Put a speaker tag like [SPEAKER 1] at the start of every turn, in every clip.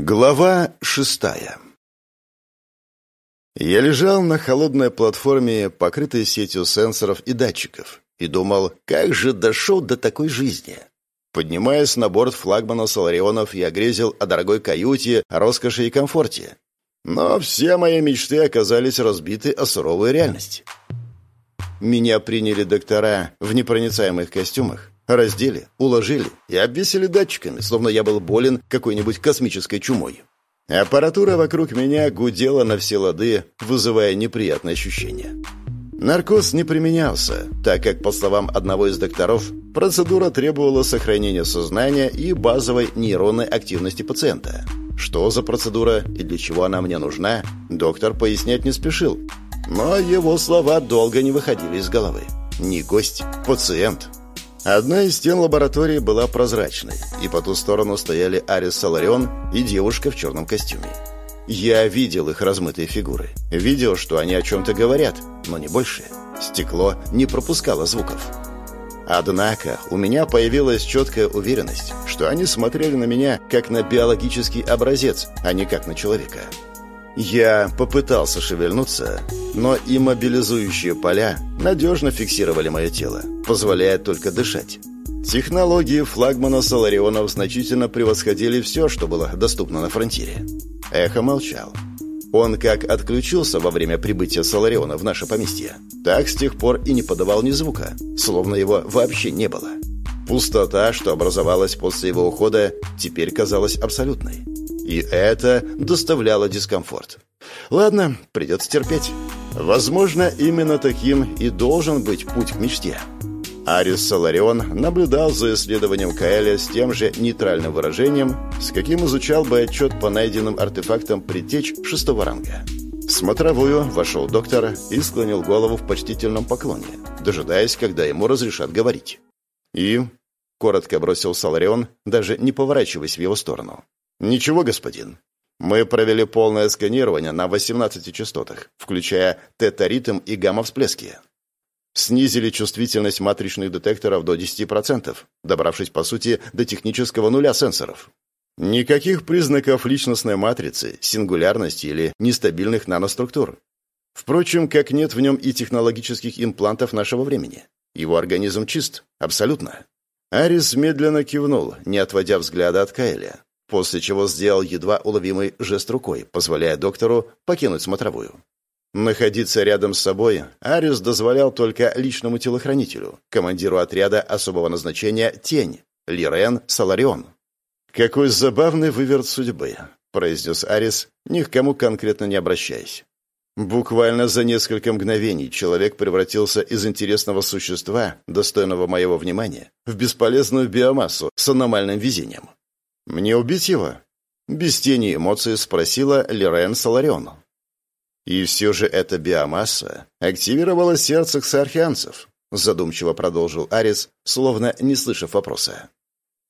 [SPEAKER 1] Глава шестая Я лежал на холодной платформе, покрытой сетью сенсоров и датчиков, и думал, как же дошел до такой жизни. Поднимаясь на борт флагмана Соларионов, я грезил о дорогой каюте, роскоши и комфорте. Но все мои мечты оказались разбиты о суровой реальности. Меня приняли доктора в непроницаемых костюмах, Раздели, уложили и обвесили датчиками, словно я был болен какой-нибудь космической чумой. Аппаратура вокруг меня гудела на все лады, вызывая неприятные ощущения. Наркоз не применялся, так как, по словам одного из докторов, процедура требовала сохранения сознания и базовой нейронной активности пациента. Что за процедура и для чего она мне нужна, доктор пояснять не спешил. Но его слова долго не выходили из головы. Не гость, пациент. Одна из стен лаборатории была прозрачной, и по ту сторону стояли Арис Саларион и девушка в черном костюме. Я видел их размытые фигуры. Видел, что они о чем-то говорят, но не больше. Стекло не пропускало звуков. Однако у меня появилась четкая уверенность, что они смотрели на меня как на биологический образец, а не как на человека. Я попытался шевельнуться, но иммобилизующие поля надежно фиксировали мое тело, позволяя только дышать. Технологии флагмана Соларионов значительно превосходили все, что было доступно на фронтире. Эхо молчал. Он как отключился во время прибытия Солариона в наше поместье, так с тех пор и не подавал ни звука, словно его вообще не было. Пустота, что образовалась после его ухода, теперь казалась абсолютной. И это доставляло дискомфорт. Ладно, придется терпеть. Возможно, именно таким и должен быть путь к мечте. Арис Соларион наблюдал за исследованием Каэля с тем же нейтральным выражением, с каким изучал бы отчет по найденным артефактам предтеч шестого ранга. В смотровую вошел доктор и склонил голову в почтительном поклоне, дожидаясь, когда ему разрешат говорить. «И?» — коротко бросил Соларион, даже не поворачиваясь в его сторону. «Ничего, господин. Мы провели полное сканирование на 18 частотах, включая тета-ритм и гамма-всплески. Снизили чувствительность матричных детекторов до 10%, добравшись, по сути, до технического нуля сенсоров. Никаких признаков личностной матрицы, сингулярности или нестабильных наноструктур. Впрочем, как нет в нем и технологических имплантов нашего времени. Его организм чист, абсолютно. Арис медленно кивнул, не отводя взгляда от Каэля после чего сделал едва уловимый жест рукой, позволяя доктору покинуть смотровую. Находиться рядом с собой Арис дозволял только личному телохранителю, командиру отряда особого назначения «Тень» Лирен Саларион. «Какой забавный выверт судьбы», — произнес Арис, ни к кому конкретно не обращаясь. Буквально за несколько мгновений человек превратился из интересного существа, достойного моего внимания, в бесполезную биомассу с аномальным везением. «Мне убить его?» Без тени эмоций спросила Лирен Соларион. «И все же эта биомасса активировала сердце ксархианцев», задумчиво продолжил Арис, словно не слышав вопроса.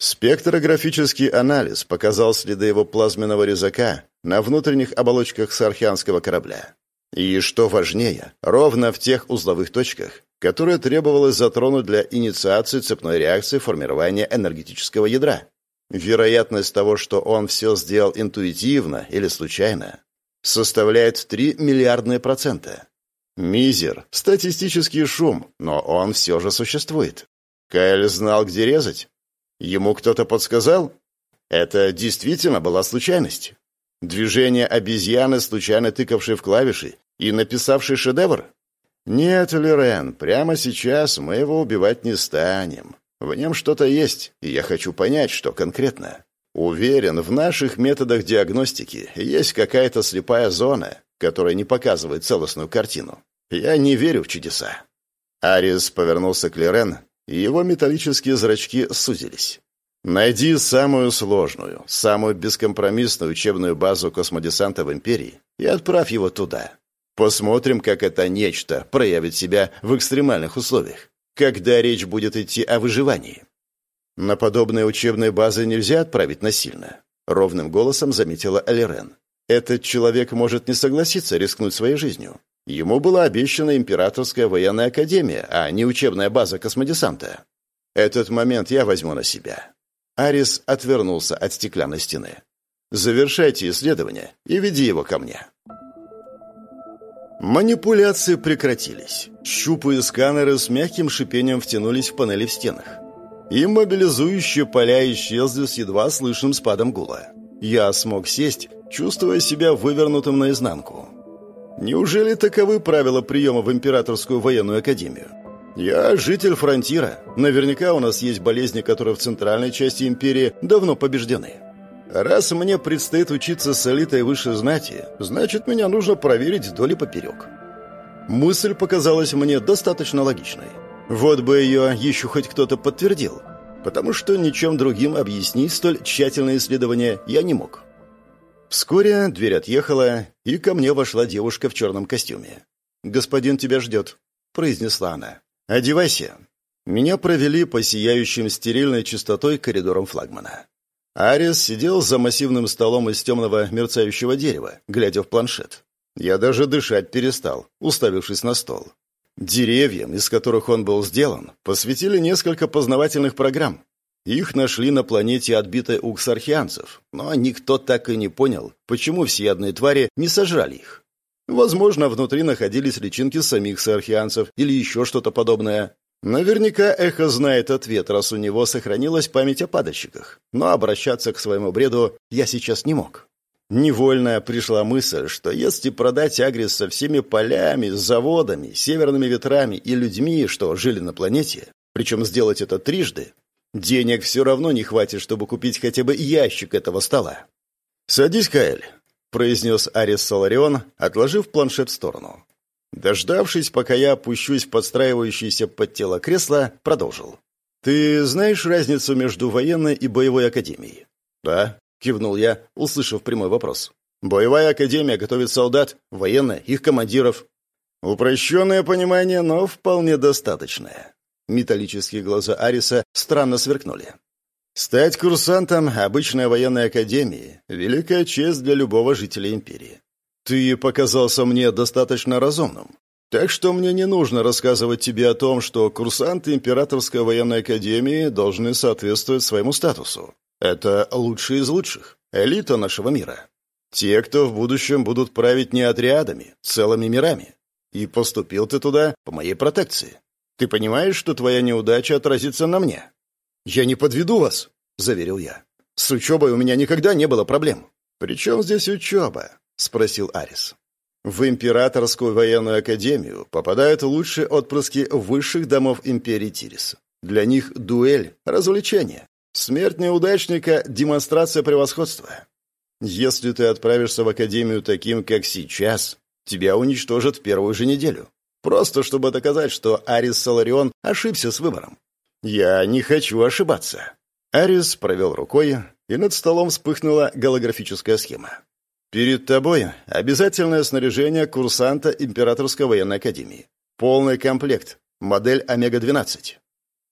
[SPEAKER 1] Спектрографический анализ показал следы его плазменного резака на внутренних оболочках сархианского корабля. И, что важнее, ровно в тех узловых точках, которые требовалось затронуть для инициации цепной реакции формирования энергетического ядра. Вероятность того, что он все сделал интуитивно или случайно, составляет 3 миллиардные процента. Мизер, статистический шум, но он все же существует. Кайл знал, где резать. Ему кто-то подсказал? Это действительно была случайность. Движение обезьяны, случайно тыкавшей в клавиши и написавшей шедевр? Нет, Лерен, прямо сейчас мы его убивать не станем. В нем что-то есть, и я хочу понять, что конкретно. Уверен, в наших методах диагностики есть какая-то слепая зона, которая не показывает целостную картину. Я не верю в чудеса. Арис повернулся к Лерен, и его металлические зрачки сузились. Найди самую сложную, самую бескомпромиссную учебную базу космодесанта в Империи и отправь его туда. Посмотрим, как это нечто проявит себя в экстремальных условиях когда речь будет идти о выживании. На подобные учебные базы нельзя отправить насильно, ровным голосом заметила Алирен. Этот человек может не согласиться рискнуть своей жизнью. Ему была обещана императорская военная академия, а не учебная база космодесанта. Этот момент я возьму на себя. Арис отвернулся от стеклянной стены. Завершайте исследование и веди его ко мне». Манипуляции прекратились. Щупы и сканеры с мягким шипением втянулись в панели в стенах. И мобилизующие поля исчезли с едва слышным спадом гула. Я смог сесть, чувствуя себя вывернутым наизнанку. Неужели таковы правила приема в Императорскую военную академию? Я житель фронтира. Наверняка у нас есть болезни, которые в центральной части империи давно побеждены. Раз мне предстоит учиться с элитой выше знати, значит, меня нужно проверить вдоль и поперек. Мысль показалась мне достаточно логичной. Вот бы ее еще хоть кто-то подтвердил, потому что ничем другим объяснить столь тщательное исследование я не мог. Вскоре дверь отъехала, и ко мне вошла девушка в черном костюме. «Господин тебя ждет», — произнесла она. «Одевайся». Меня провели по сияющим стерильной чистотой коридорам флагмана. Арис сидел за массивным столом из темного мерцающего дерева, глядя в планшет. Я даже дышать перестал, уставившись на стол. Деревьям, из которых он был сделан, посвятили несколько познавательных программ. Их нашли на планете отбитой у ксархианцев, но никто так и не понял, почему всеядные твари не сожрали их. Возможно, внутри находились личинки самих сархианцев или еще что-то подобное. Наверняка Эхо знает ответ, раз у него сохранилась память о падальщиках. Но обращаться к своему бреду я сейчас не мог. Невольно пришла мысль, что если продать Агрис со всеми полями, заводами, северными ветрами и людьми, что жили на планете, причем сделать это трижды, денег все равно не хватит, чтобы купить хотя бы ящик этого стола. «Садись, Каэль», — произнес Арис Соларион, отложив планшет в сторону. Дождавшись, пока я опущусь в подстраивающееся под тело кресло, продолжил. «Ты знаешь разницу между военной и боевой академией?» «Да», — кивнул я, услышав прямой вопрос. «Боевая академия готовит солдат, военная — их командиров». Упрощенное понимание, но вполне достаточное. Металлические глаза Ариса странно сверкнули. «Стать курсантом обычной военной академии — великая честь для любого жителя империи. Ты показался мне достаточно разумным. Так что мне не нужно рассказывать тебе о том, что курсанты Императорской военной академии должны соответствовать своему статусу. Это лучшие из лучших, элита нашего мира. Те, кто в будущем будут править не отрядами, целыми мирами. И поступил ты туда по моей протекции. Ты понимаешь, что твоя неудача отразится на мне? Я не подведу вас, заверил я. С учебой у меня никогда не было проблем. Причем здесь учеба? Спросил Арис. В Императорскую военную академию попадают лучшие отпрыски высших домов империи Тирис. Для них дуэль – развлечение. Смерть неудачника – демонстрация превосходства. Если ты отправишься в академию таким, как сейчас, тебя уничтожат в первую же неделю. Просто чтобы доказать, что Арис Соларион ошибся с выбором. Я не хочу ошибаться. Арис провел рукой, и над столом вспыхнула голографическая схема. Перед тобой обязательное снаряжение курсанта Императорской военной академии. Полный комплект. Модель Омега-12.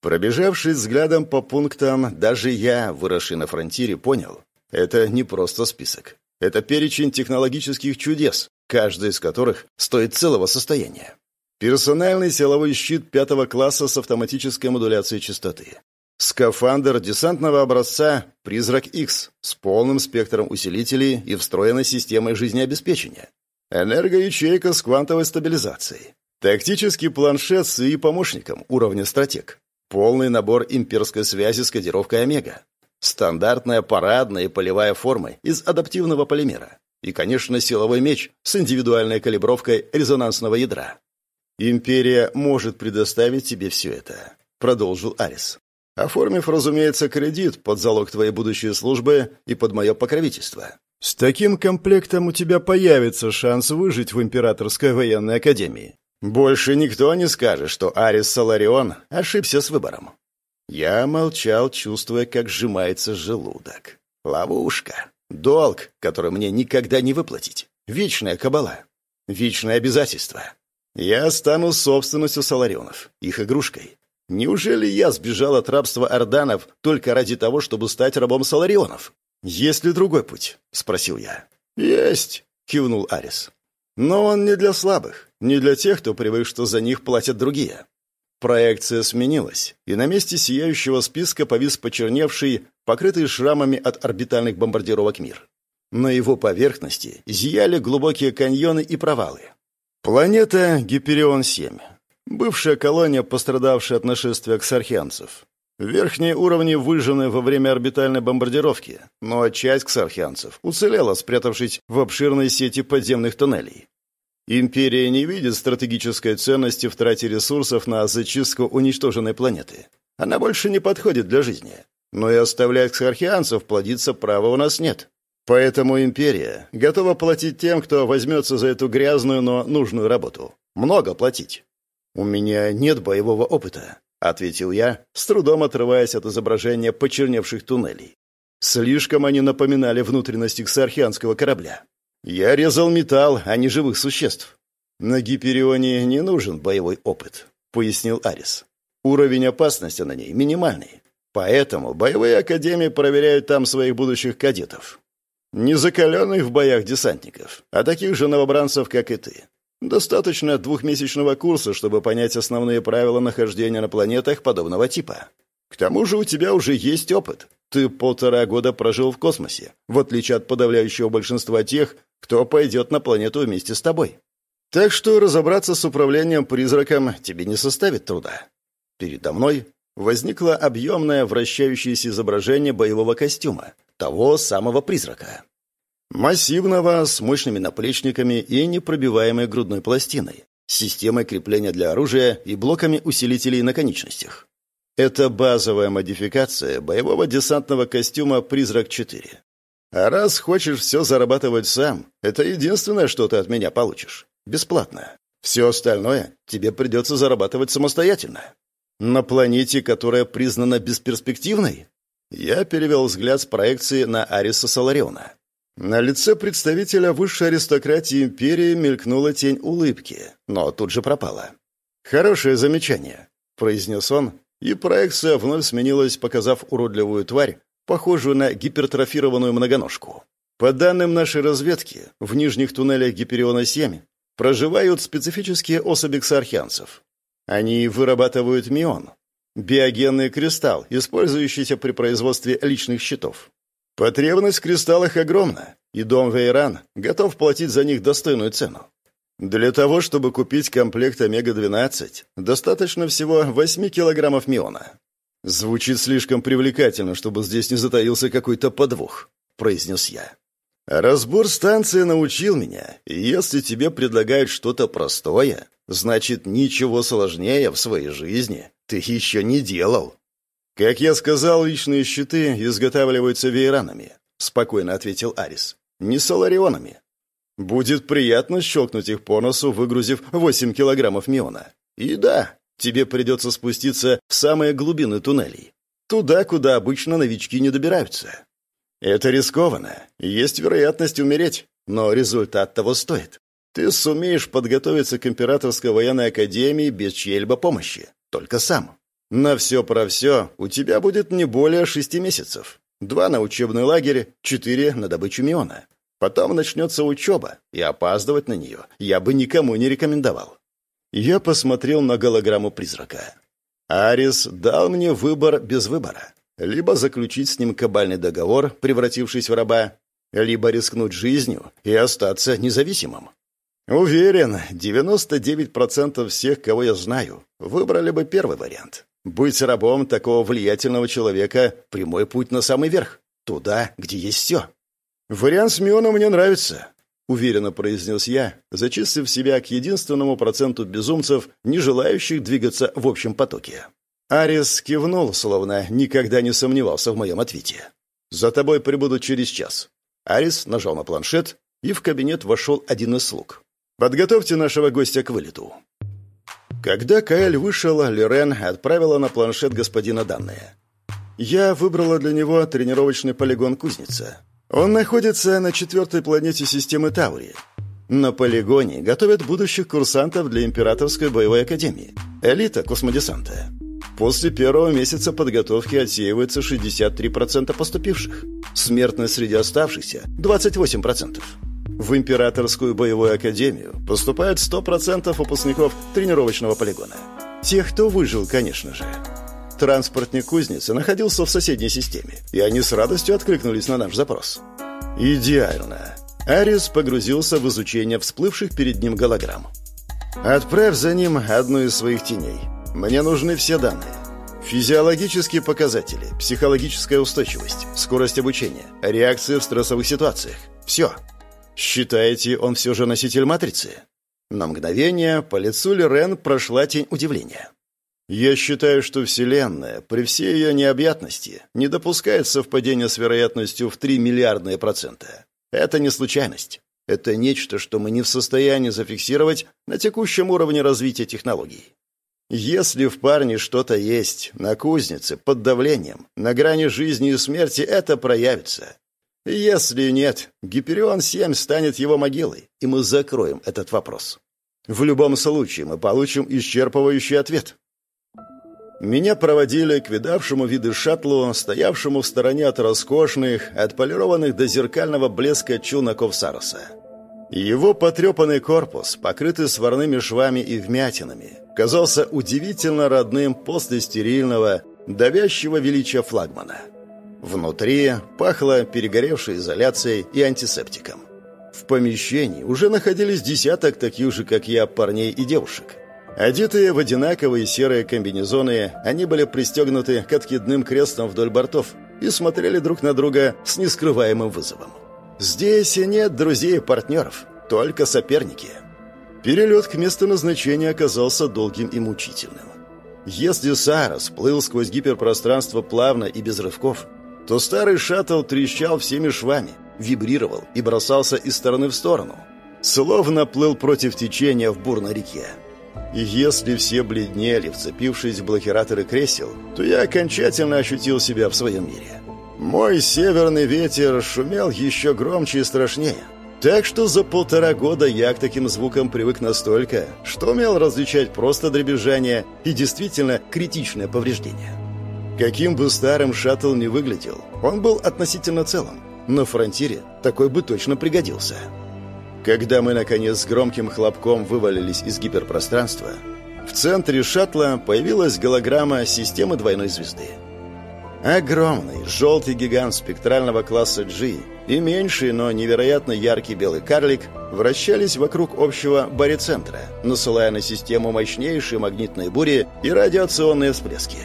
[SPEAKER 1] Пробежавшись взглядом по пунктам, даже я, выросший на фронтире, понял. Это не просто список. Это перечень технологических чудес, каждый из которых стоит целого состояния. Персональный силовой щит пятого класса с автоматической модуляцией частоты. Скафандр десантного образца «Призрак X» с полным спектром усилителей и встроенной системой жизнеобеспечения. Энергоячейка с квантовой стабилизацией. Тактический планшет с и помощником уровня «Стратег». Полный набор имперской связи с кодировкой «Омега». Стандартная парадная и полевая форма из адаптивного полимера. И, конечно, силовой меч с индивидуальной калибровкой резонансного ядра. «Империя может предоставить тебе все это», — продолжил Арис. «Оформив, разумеется, кредит под залог твоей будущей службы и под мое покровительство. С таким комплектом у тебя появится шанс выжить в Императорской военной академии. Больше никто не скажет, что Арис Саларион ошибся с выбором». Я молчал, чувствуя, как сжимается желудок. Ловушка. Долг, который мне никогда не выплатить. Вечная кабала. Вечное обязательство. Я стану собственностью Саларионов, их игрушкой. Неужели я сбежал от рабства орданов только ради того, чтобы стать рабом Саларионов? Есть ли другой путь? спросил я. Есть, кивнул Арис. Но он не для слабых, не для тех, кто привык, что за них платят другие. Проекция сменилась, и на месте сияющего списка повис почерневший, покрытый шрамами от орбитальных бомбардировок мир. На его поверхности зияли глубокие каньоны и провалы. Планета Гиперион-7. Бывшая колония, пострадавшая от нашествия ксархианцев. Верхние уровни выжжены во время орбитальной бомбардировки, но часть ксархианцев уцелела, спрятавшись в обширной сети подземных туннелей. Империя не видит стратегической ценности в трате ресурсов на зачистку уничтоженной планеты. Она больше не подходит для жизни. Но и оставлять ксархианцев плодиться права у нас нет. Поэтому империя готова платить тем, кто возьмется за эту грязную, но нужную работу. Много платить. «У меня нет боевого опыта», — ответил я, с трудом отрываясь от изображения почерневших туннелей. Слишком они напоминали внутренности ксархианского корабля. Я резал металл, а не живых существ. На Гиперионе не нужен боевой опыт, пояснил Арис. Уровень опасности на ней минимальный. Поэтому боевые академии проверяют там своих будущих кадетов. Не закаленных в боях десантников, а таких же новобранцев, как и ты. Достаточно двухмесячного курса, чтобы понять основные правила нахождения на планетах подобного типа. К тому же у тебя уже есть опыт. Ты полтора года прожил в космосе, в отличие от подавляющего большинства тех, кто пойдет на планету вместе с тобой. Так что разобраться с управлением призраком тебе не составит труда. Передо мной возникло объемное вращающееся изображение боевого костюма, того самого призрака. Массивного, с мощными наплечниками и непробиваемой грудной пластиной, системой крепления для оружия и блоками усилителей на конечностях. Это базовая модификация боевого десантного костюма «Призрак-4». А раз хочешь все зарабатывать сам, это единственное, что ты от меня получишь. Бесплатно. Все остальное тебе придется зарабатывать самостоятельно. На планете, которая признана бесперспективной? Я перевел взгляд с проекции на Ариса Солариона. На лице представителя высшей аристократии империи мелькнула тень улыбки, но тут же пропала. «Хорошее замечание», — произнес он, и проекция вновь сменилась, показав уродливую тварь, похожую на гипертрофированную многоножку. По данным нашей разведки, в нижних туннелях Гипериона-7 проживают специфические особи ксархианцев. Они вырабатывают мион, биогенный кристалл, использующийся при производстве личных щитов. Потребность в кристаллах огромна, и дом Вейран готов платить за них достойную цену. Для того, чтобы купить комплект Омега-12, достаточно всего 8 килограммов миона. Звучит слишком привлекательно, чтобы здесь не затаился какой-то подвох, произнес я. Разбор станции научил меня, если тебе предлагают что-то простое, значит, ничего сложнее в своей жизни ты еще не делал. «Как я сказал, личные щиты изготавливаются вейранами», — спокойно ответил Арис. «Не соларионами. Будет приятно щелкнуть их по носу, выгрузив 8 килограммов миона. И да, тебе придется спуститься в самые глубины туннелей. Туда, куда обычно новички не добираются. Это рискованно, есть вероятность умереть, но результат того стоит. Ты сумеешь подготовиться к Императорской военной академии без чьей-либо помощи, только сам. На все про все у тебя будет не более шести месяцев. Два на учебный лагерь, четыре на добычу миона. Потом начнется учеба, и опаздывать на нее я бы никому не рекомендовал. Я посмотрел на голограмму призрака. Арис дал мне выбор без выбора. Либо заключить с ним кабальный договор, превратившись в раба, либо рискнуть жизнью и остаться независимым. Уверен, 99% всех, кого я знаю, выбрали бы первый вариант. Быть рабом такого влиятельного человека – прямой путь на самый верх. Туда, где есть все. «Вариант с Мионом мне нравится», — уверенно произнес я, зачислив себя к единственному проценту безумцев, не желающих двигаться в общем потоке. Арис кивнул, словно никогда не сомневался в моем ответе. «За тобой прибудут через час». Арис нажал на планшет, и в кабинет вошел один из слуг. «Подготовьте нашего гостя к вылету». Когда Каэль вышел, Лерен отправила на планшет господина данные. Я выбрала для него тренировочный полигон «Кузница». Он находится на четвертой планете системы Таури. На полигоне готовят будущих курсантов для Императорской боевой академии. Элита космодесанта. После первого месяца подготовки отсеивается 63% поступивших. Смертность среди оставшихся – 28%. В Императорскую боевую академию поступает 100% выпускников тренировочного полигона. Тех, кто выжил, конечно же. Транспортник кузницы находился в соседней системе, и они с радостью откликнулись на наш запрос. Идеально. Арис погрузился в изучение всплывших перед ним голограмм. Отправь за ним одну из своих теней. Мне нужны все данные. Физиологические показатели, психологическая устойчивость, скорость обучения, реакция в стрессовых ситуациях. Все. Считаете, он все же носитель матрицы? На мгновение по лицу Лерен прошла тень удивления. Я считаю, что Вселенная, при всей ее необъятности, не допускает совпадения с вероятностью в 3 миллиардные процента. Это не случайность. Это нечто, что мы не в состоянии зафиксировать на текущем уровне развития технологий. Если в парне что-то есть, на кузнице, под давлением, на грани жизни и смерти, это проявится. Если нет, Гиперион-7 станет его могилой, и мы закроем этот вопрос. В любом случае мы получим исчерпывающий ответ. Меня проводили к видавшему виды шаттлу, стоявшему в стороне от роскошных, отполированных до зеркального блеска чунаков Сароса. Его потрепанный корпус, покрытый сварными швами и вмятинами, казался удивительно родным после стерильного, давящего величия флагмана. Внутри пахло перегоревшей изоляцией и антисептиком. В помещении уже находились десяток таких же, как я, парней и девушек. Одетые в одинаковые серые комбинезоны, они были пристегнуты к откидным крестам вдоль бортов и смотрели друг на друга с нескрываемым вызовом. Здесь нет друзей и партнеров, только соперники. Перелет к месту назначения оказался долгим и мучительным. Если Сарас плыл сквозь гиперпространство плавно и без рывков, то старый шаттл трещал всеми швами, вибрировал и бросался из стороны в сторону, словно плыл против течения в бурной реке. И если все бледнели, вцепившись в блокираторы кресел, то я окончательно ощутил себя в своем мире. Мой северный ветер шумел еще громче и страшнее. Так что за полтора года я к таким звукам привык настолько, что умел различать просто дребезжание и действительно критичное повреждение. Каким бы старым шаттл ни выглядел, он был относительно целым. На фронтире такой бы точно пригодился. Когда мы, наконец, с громким хлопком вывалились из гиперпространства, в центре шаттла появилась голограмма системы двойной звезды. Огромный желтый гигант спектрального класса G и меньший, но невероятно яркий белый карлик вращались вокруг общего барицентра, насылая на систему мощнейшие магнитные бури и радиационные всплески.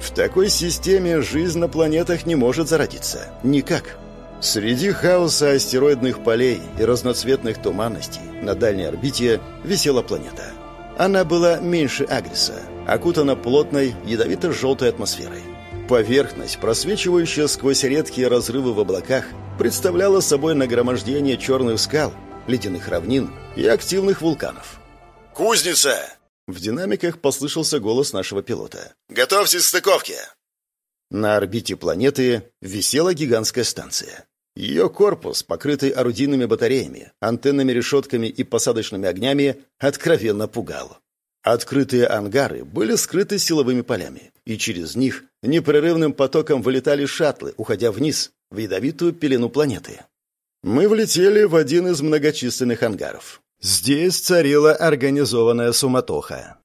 [SPEAKER 1] В такой системе жизнь на планетах не может зародиться. Никак. Среди хаоса астероидных полей и разноцветных туманностей на дальней орбите висела планета. Она была меньше Агриса, окутана плотной ядовито-желтой атмосферой. Поверхность, просвечивающая сквозь редкие разрывы в облаках, представляла собой нагромождение черных скал, ледяных равнин и активных вулканов. «Кузница!» В динамиках послышался голос нашего пилота. «Готовьтесь к стыковке!» На орбите планеты висела гигантская станция. Ее корпус, покрытый орудийными батареями, антенными решетками и посадочными огнями, откровенно пугал. Открытые ангары были скрыты силовыми полями, и через них непрерывным потоком вылетали шаттлы, уходя вниз, в ядовитую пелену планеты. Мы влетели в один из многочисленных ангаров. Здесь царила организованная суматоха.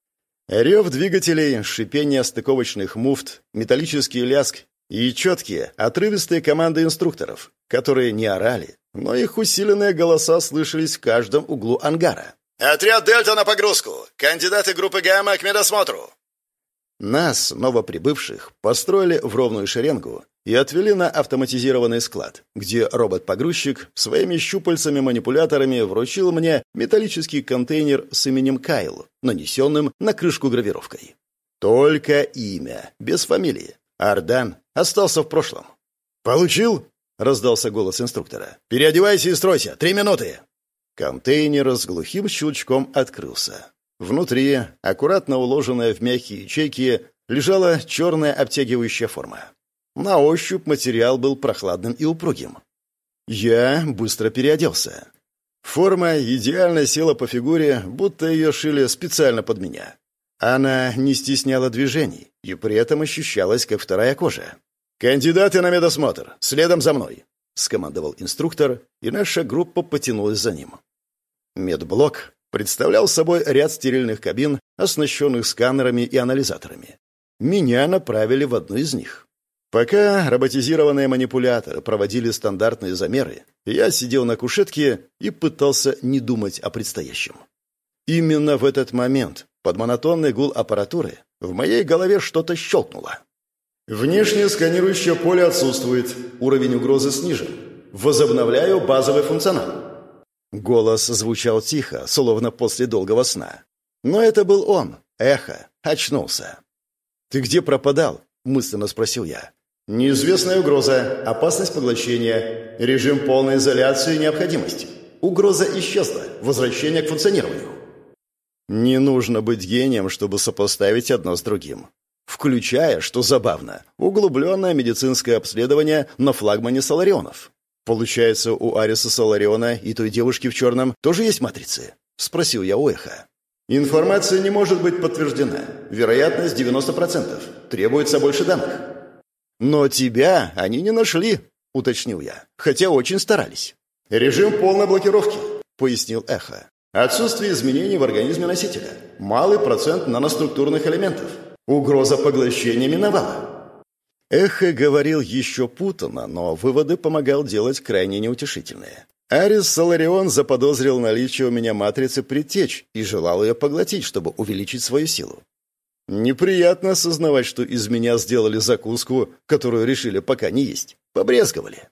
[SPEAKER 1] Рев двигателей, шипение стыковочных муфт, металлический ляск и четкие, отрывистые команды инструкторов, которые не орали, но их усиленные голоса слышались в каждом углу ангара. «Отряд «Дельта» на погрузку! Кандидаты группы «Гамма» к медосмотру!» Нас, новоприбывших, построили в ровную шеренгу и отвели на автоматизированный склад, где робот-погрузчик своими щупальцами-манипуляторами вручил мне металлический контейнер с именем Кайл, нанесенным на крышку гравировкой. Только имя, без фамилии. Ардан остался в прошлом. «Получил?» — раздался голос инструктора. «Переодевайся и стройся! Три минуты!» Контейнер с глухим щелчком открылся. Внутри, аккуратно уложенная в мягкие ячейки, лежала черная обтягивающая форма. На ощупь материал был прохладным и упругим. Я быстро переоделся. Форма идеально села по фигуре, будто ее шили специально под меня. Она не стесняла движений и при этом ощущалась, как вторая кожа. «Кандидаты на медосмотр! Следом за мной!» — скомандовал инструктор, и наша группа потянулась за ним. Медблок представлял собой ряд стерильных кабин, оснащенных сканерами и анализаторами. Меня направили в одну из них. Пока роботизированные манипуляторы проводили стандартные замеры, я сидел на кушетке и пытался не думать о предстоящем. Именно в этот момент, под монотонный гул аппаратуры, в моей голове что-то щелкнуло. Внешнее сканирующее поле отсутствует, уровень угрозы снижен. Возобновляю базовый функционал. Голос звучал тихо, словно после долгого сна. Но это был он, эхо, очнулся. «Ты где пропадал?» — мысленно спросил я. Неизвестная угроза, опасность поглощения, режим полной изоляции и необходимость. Угроза исчезла, возвращение к функционированию. Не нужно быть гением, чтобы сопоставить одно с другим. Включая, что забавно, углубленное медицинское обследование на флагмане Соларионов. Получается, у Ариса Солариона и той девушки в черном тоже есть матрицы? Спросил я у Эха. Информация не может быть подтверждена. Вероятность 90%. Требуется больше данных. «Но тебя они не нашли», — уточнил я, хотя очень старались. «Режим полной блокировки», — пояснил Эхо. «Отсутствие изменений в организме носителя. Малый процент наноструктурных элементов. Угроза поглощения миновала». Эхо говорил еще путанно, но выводы помогал делать крайне неутешительные. Арис Соларион заподозрил наличие у меня матрицы предтеч и желал ее поглотить, чтобы увеличить свою силу. Неприятно осознавать, что из меня сделали закуску, которую решили пока не есть. Побрезговали.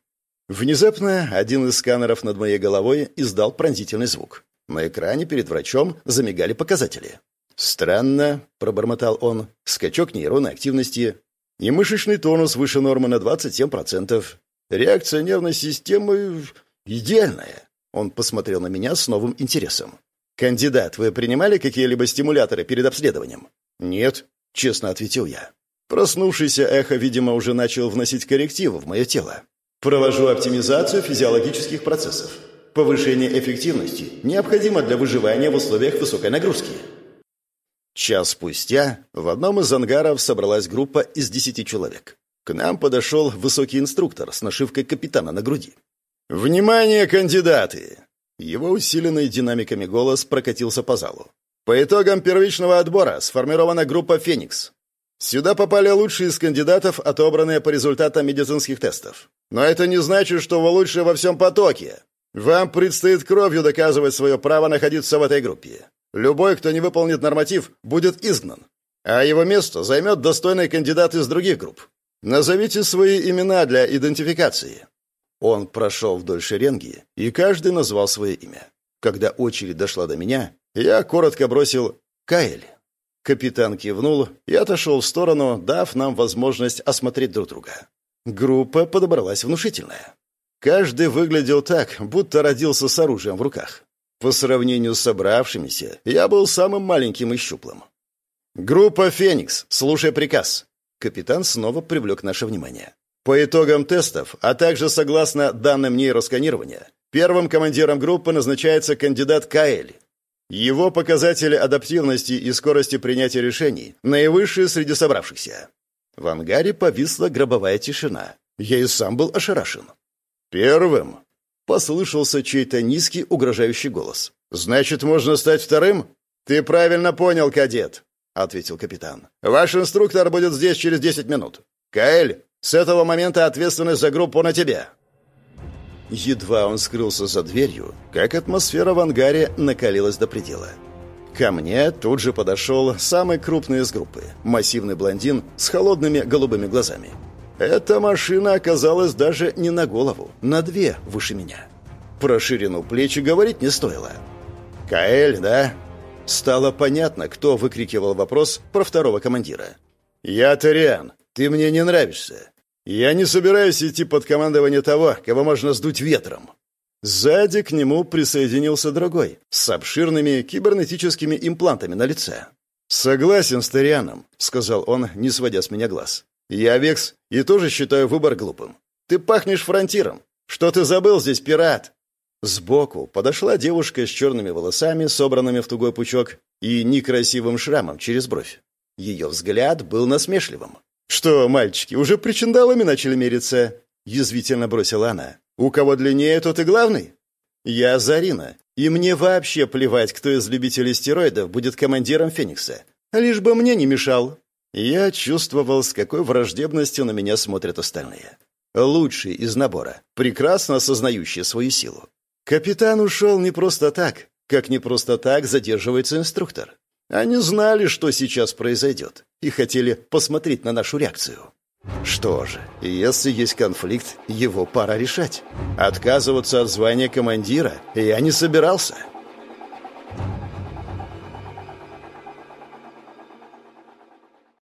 [SPEAKER 1] Внезапно один из сканеров над моей головой издал пронзительный звук. На экране перед врачом замигали показатели. «Странно», — пробормотал он, — «скачок нейронной активности и мышечный тонус выше нормы на 27%. Реакция нервной системы идеальная». Он посмотрел на меня с новым интересом. «Кандидат, вы принимали какие-либо стимуляторы перед обследованием?» «Нет», — честно ответил я. Проснувшийся эхо, видимо, уже начал вносить коррективы в мое тело. «Провожу оптимизацию физиологических процессов. Повышение эффективности необходимо для выживания в условиях высокой нагрузки». Час спустя в одном из ангаров собралась группа из десяти человек. К нам подошел высокий инструктор с нашивкой капитана на груди. «Внимание, кандидаты!» Его усиленный динамиками голос прокатился по залу. По итогам первичного отбора сформирована группа «Феникс». Сюда попали лучшие из кандидатов, отобранные по результатам медицинских тестов. Но это не значит, что вы лучшие во всем потоке. Вам предстоит кровью доказывать свое право находиться в этой группе. Любой, кто не выполнит норматив, будет изгнан. А его место займет достойный кандидат из других групп. Назовите свои имена для идентификации. Он прошел вдоль шеренги, и каждый назвал свое имя. Когда очередь дошла до меня, я коротко бросил «Каэль». Капитан кивнул и отошел в сторону, дав нам возможность осмотреть друг друга. Группа подобралась внушительная. Каждый выглядел так, будто родился с оружием в руках. По сравнению с собравшимися, я был самым маленьким и щуплым. «Группа «Феникс», слушай приказ». Капитан снова привлек наше внимание. По итогам тестов, а также согласно данным нейросканирования, первым командиром группы назначается кандидат Каэль. Его показатели адаптивности и скорости принятия решений наивысшие среди собравшихся. В ангаре повисла гробовая тишина. Я и сам был ошарашен. «Первым!» — послышался чей-то низкий, угрожающий голос. «Значит, можно стать вторым?» «Ты правильно понял, кадет», — ответил капитан. «Ваш инструктор будет здесь через десять минут. Каэль, с этого момента ответственность за группу на тебе». Едва он скрылся за дверью, как атмосфера в ангаре накалилась до предела. Ко мне тут же подошел самый крупный из группы, массивный блондин с холодными голубыми глазами. Эта машина оказалась даже не на голову, на две выше меня. Про ширину плечи говорить не стоило. «Каэль, да?» Стало понятно, кто выкрикивал вопрос про второго командира. «Я Ториан. Ты мне не нравишься. Я не собираюсь идти под командование того, кого можно сдуть ветром. Сзади к нему присоединился другой, с обширными кибернетическими имплантами на лице. «Согласен с Торианом», — сказал он, не сводя с меня глаз. «Я Векс и тоже считаю выбор глупым. Ты пахнешь фронтиром. Что ты забыл здесь, пират?» Сбоку подошла девушка с черными волосами, собранными в тугой пучок, и некрасивым шрамом через бровь. Ее взгляд был насмешливым. «Что, мальчики, уже причиндалами начали мериться?» — язвительно бросила она. «У кого длиннее, тот и главный?» «Я Зарина, и мне вообще плевать, кто из любителей стероидов будет командиром Феникса. Лишь бы мне не мешал». Я чувствовал, с какой враждебностью на меня смотрят остальные. Лучший из набора, прекрасно осознающий свою силу. Капитан ушел не просто так, как не просто так задерживается инструктор. Они знали, что сейчас произойдет, и хотели посмотреть на нашу реакцию. Что же, если есть конфликт, его пора решать. Отказываться от звания командира я не собирался.